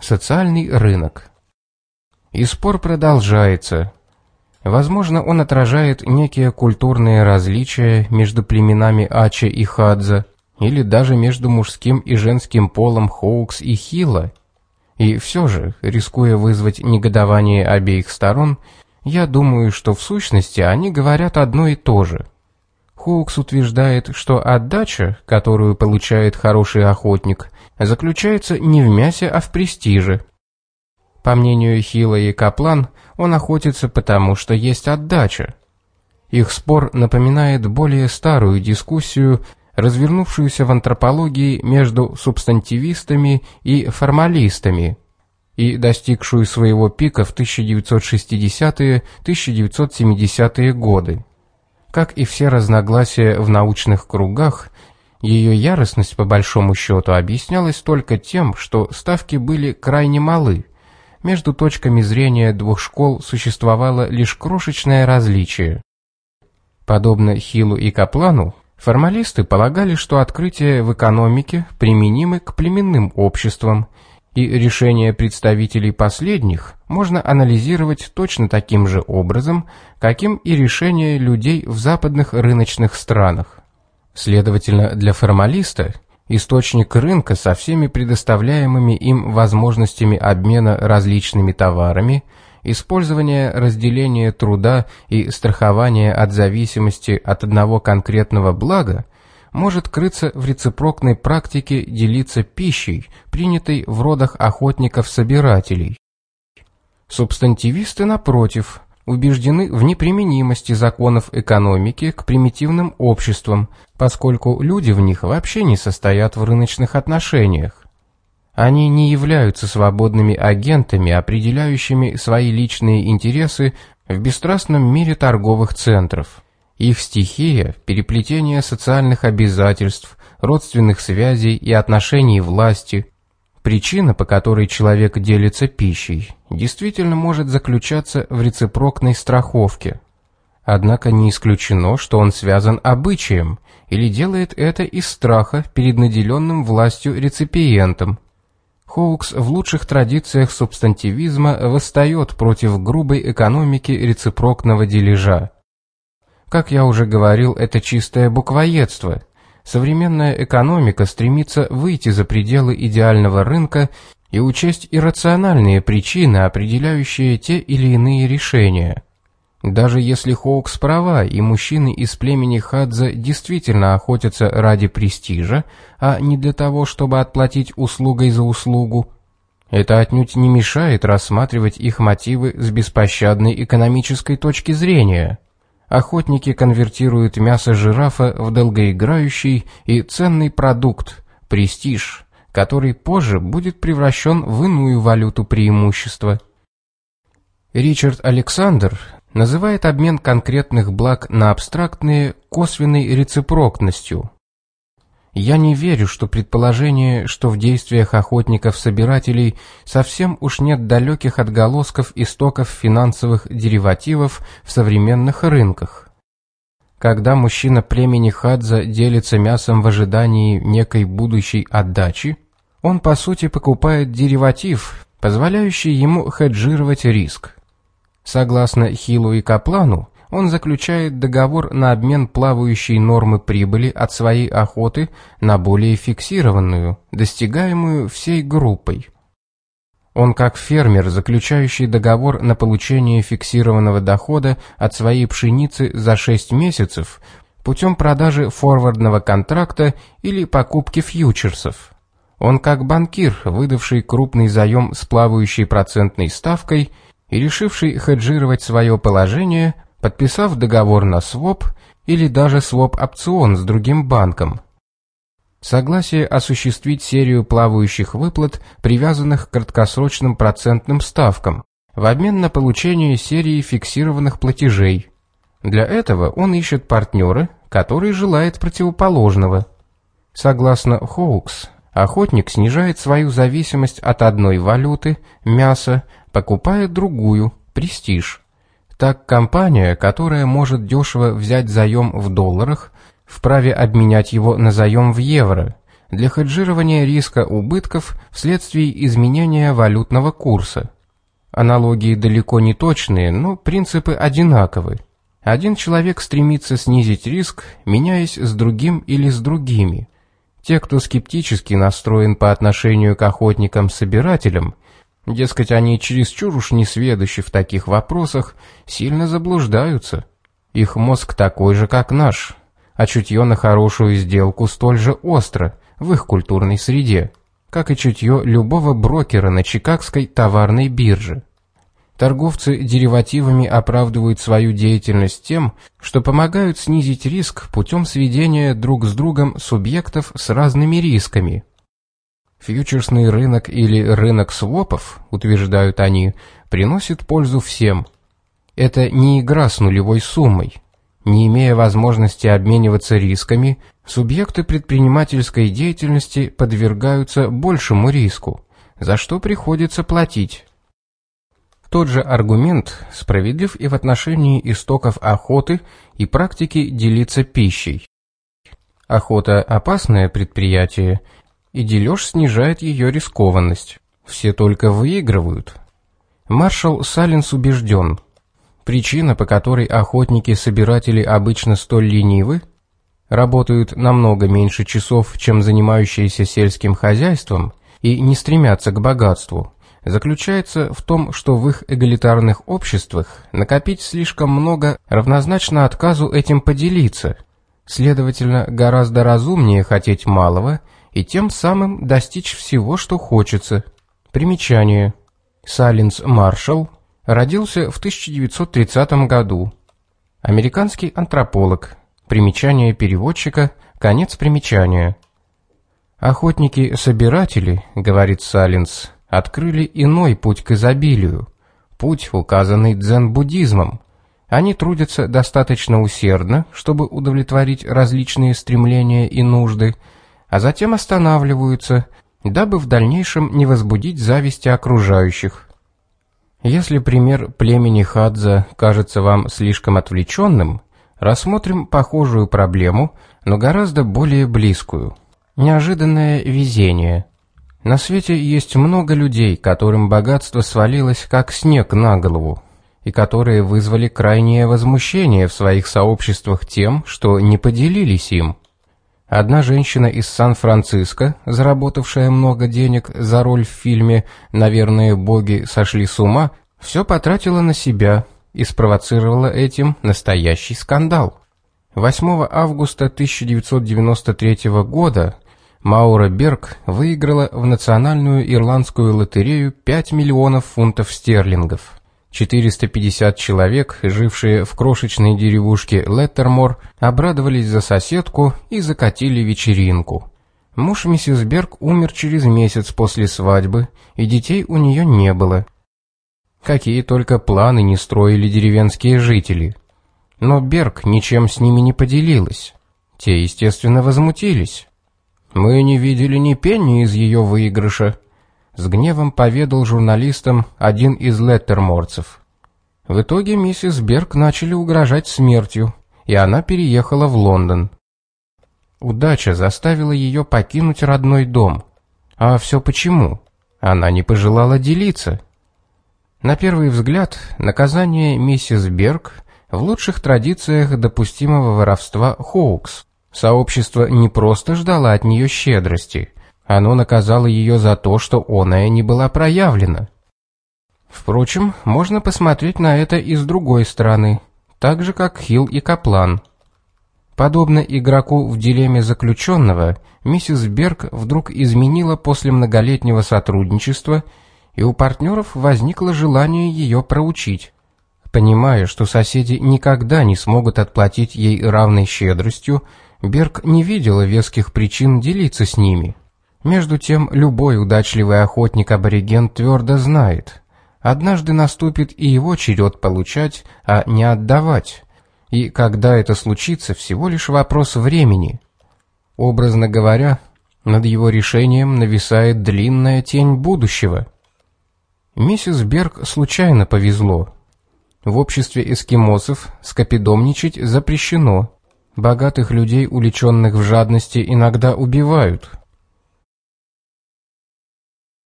Социальный рынок. И спор продолжается. Возможно, он отражает некие культурные различия между племенами Ача и Хадза, или даже между мужским и женским полом Хоукс и Хила. И все же, рискуя вызвать негодование обеих сторон, я думаю, что в сущности они говорят одно и то же. Хоукс утверждает, что отдача, которую получает хороший охотник, заключается не в мясе, а в престиже. По мнению Хилла и Каплан, он охотится потому, что есть отдача. Их спор напоминает более старую дискуссию, развернувшуюся в антропологии между субстантивистами и формалистами, и достигшую своего пика в 1960-1970-е годы. Как и все разногласия в научных кругах, ее яростность, по большому счету, объяснялась только тем, что ставки были крайне малы. Между точками зрения двух школ существовало лишь крошечное различие. Подобно Хилу и Каплану, формалисты полагали, что открытия в экономике применимы к племенным обществам, и решения представителей последних можно анализировать точно таким же образом, каким и решения людей в западных рыночных странах. Следовательно, для формалиста источник рынка со всеми предоставляемыми им возможностями обмена различными товарами, использования разделения труда и страхования от зависимости от одного конкретного блага может крыться в рецепрокной практике делиться пищей, принятой в родах охотников-собирателей. Субстантивисты, напротив, убеждены в неприменимости законов экономики к примитивным обществам, поскольку люди в них вообще не состоят в рыночных отношениях. Они не являются свободными агентами, определяющими свои личные интересы в бесстрастном мире торговых центров. Их стихия – переплетение социальных обязательств, родственных связей и отношений власти, Причина, по которой человек делится пищей, действительно может заключаться в рецепрокной страховке. Однако не исключено, что он связан обычаем или делает это из страха перед наделенным властью реципиентом. Хоукс в лучших традициях субстантивизма восстает против грубой экономики рецепрокного дележа. Как я уже говорил, это чистое буквоедство – Современная экономика стремится выйти за пределы идеального рынка и учесть иррациональные причины, определяющие те или иные решения. Даже если Хоукс права, и мужчины из племени Хадза действительно охотятся ради престижа, а не для того, чтобы отплатить услугой за услугу, это отнюдь не мешает рассматривать их мотивы с беспощадной экономической точки зрения охотники конвертируют мясо жирафа в долгоиграющий и ценный продукт – престиж, который позже будет превращен в иную валюту преимущества. Ричард Александр называет обмен конкретных благ на абстрактные косвенной рецепрокностью, я не верю, что предположение, что в действиях охотников-собирателей совсем уж нет далеких отголосков истоков финансовых деривативов в современных рынках. Когда мужчина племени Хадза делится мясом в ожидании некой будущей отдачи, он по сути покупает дериватив, позволяющий ему хеджировать риск. Согласно Хилу и Каплану, он заключает договор на обмен плавающей нормы прибыли от своей охоты на более фиксированную, достигаемую всей группой. Он как фермер, заключающий договор на получение фиксированного дохода от своей пшеницы за 6 месяцев путем продажи форвардного контракта или покупки фьючерсов. Он как банкир, выдавший крупный заем с плавающей процентной ставкой и решивший хеджировать свое положение – подписав договор на своп или даже своп-опцион с другим банком. Согласие осуществить серию плавающих выплат, привязанных к краткосрочным процентным ставкам, в обмен на получение серии фиксированных платежей. Для этого он ищет партнера, который желает противоположного. Согласно Хоукс, охотник снижает свою зависимость от одной валюты, мяса, покупая другую, престиж. Так компания, которая может дешево взять заем в долларах, вправе обменять его на заем в евро, для хеджирования риска убытков вследствие изменения валютного курса. Аналогии далеко не точные, но принципы одинаковы. Один человек стремится снизить риск, меняясь с другим или с другими. Те, кто скептически настроен по отношению к охотникам-собирателям, дескать, они чересчур уж несведущи в таких вопросах, сильно заблуждаются. Их мозг такой же, как наш, а чутье на хорошую сделку столь же остро в их культурной среде, как и чутье любого брокера на Чикагской товарной бирже. Торговцы деривативами оправдывают свою деятельность тем, что помогают снизить риск путем сведения друг с другом субъектов с разными рисками. Фьючерсный рынок или рынок свопов, утверждают они, приносит пользу всем. Это не игра с нулевой суммой, не имея возможности обмениваться рисками, субъекты предпринимательской деятельности подвергаются большему риску, за что приходится платить. Тот же аргумент справедлив и в отношении истоков охоты и практики делиться пищей. Охота – опасное предприятие, и дележ снижает ее рискованность. Все только выигрывают. Маршал Саленс убежден – Причина, по которой охотники-собиратели обычно столь ленивы, работают намного меньше часов, чем занимающиеся сельским хозяйством, и не стремятся к богатству, заключается в том, что в их эгалитарных обществах накопить слишком много равнозначно отказу этим поделиться, следовательно, гораздо разумнее хотеть малого и тем самым достичь всего, что хочется. Примечание. Саленс Маршалл Родился в 1930 году. Американский антрополог. Примечание переводчика, конец примечания. Охотники-собиратели, говорит Саленс, открыли иной путь к изобилию, путь, указанный дзен-буддизмом. Они трудятся достаточно усердно, чтобы удовлетворить различные стремления и нужды, а затем останавливаются, дабы в дальнейшем не возбудить зависти окружающих. Если пример племени Хадза кажется вам слишком отвлеченным, рассмотрим похожую проблему, но гораздо более близкую. Неожиданное везение. На свете есть много людей, которым богатство свалилось как снег на голову, и которые вызвали крайнее возмущение в своих сообществах тем, что не поделились им. Одна женщина из Сан-Франциско, заработавшая много денег за роль в фильме «Наверное, боги сошли с ума», все потратила на себя и спровоцировала этим настоящий скандал. 8 августа 1993 года Маура Берг выиграла в национальную ирландскую лотерею 5 миллионов фунтов стерлингов. 450 человек, жившие в крошечной деревушке Леттермор, обрадовались за соседку и закатили вечеринку. Муж миссис Берг умер через месяц после свадьбы, и детей у нее не было. Какие только планы не строили деревенские жители. Но Берг ничем с ними не поделилась. Те, естественно, возмутились. «Мы не видели ни пенни из ее выигрыша», с гневом поведал журналистам один из леттерморцев. В итоге миссис Берг начали угрожать смертью, и она переехала в Лондон. Удача заставила ее покинуть родной дом. А все почему? Она не пожелала делиться. На первый взгляд, наказание миссис Берг в лучших традициях допустимого воровства Хоукс. Сообщество не просто ждало от нее щедрости, оно наказало ее за то, что оная не была проявлена. Впрочем, можно посмотреть на это и с другой стороны, так же как Хилл и Каплан. Подобно игроку в дилемме заключенного, миссис Берг вдруг изменила после многолетнего сотрудничества, и у партнеров возникло желание ее проучить. Понимая, что соседи никогда не смогут отплатить ей равной щедростью, Берг не видела веских причин делиться с ними. Между тем, любой удачливый охотник-абориген твердо знает, однажды наступит и его черед получать, а не отдавать, и когда это случится, всего лишь вопрос времени. Образно говоря, над его решением нависает длинная тень будущего. Миссис Берг случайно повезло. В обществе эскимосов скопидомничать запрещено. Богатых людей, уличенных в жадности, иногда убивают –